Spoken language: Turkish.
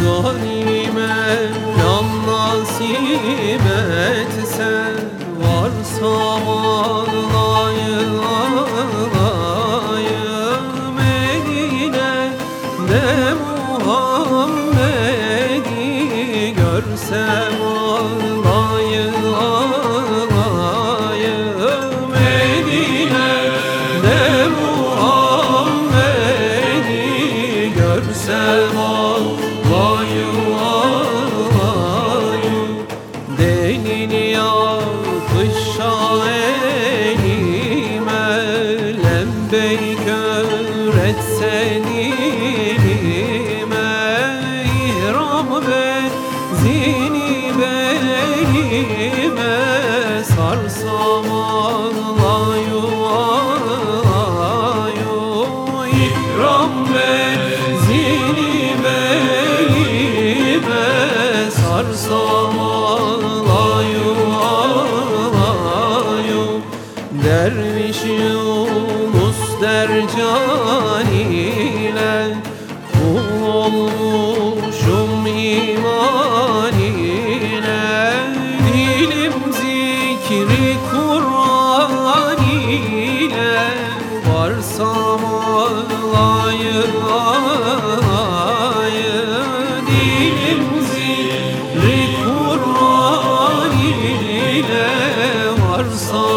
Galime can nasip etse Varsa ağlayı ağlayı Medine de Muhammed'i görsem ağlayı yakışa elime Lembeyk öğretsen ilime İhram bezini belime Sarsam ağlayu ağlayu İhram bezini belime Sarsam Derviş Yunus Dercan ile Kul olmuşum iman ile. Dilim zikri Kur'an ile Varsam ağlayı ağlayı Dilim zikri Kur'an ile Varsam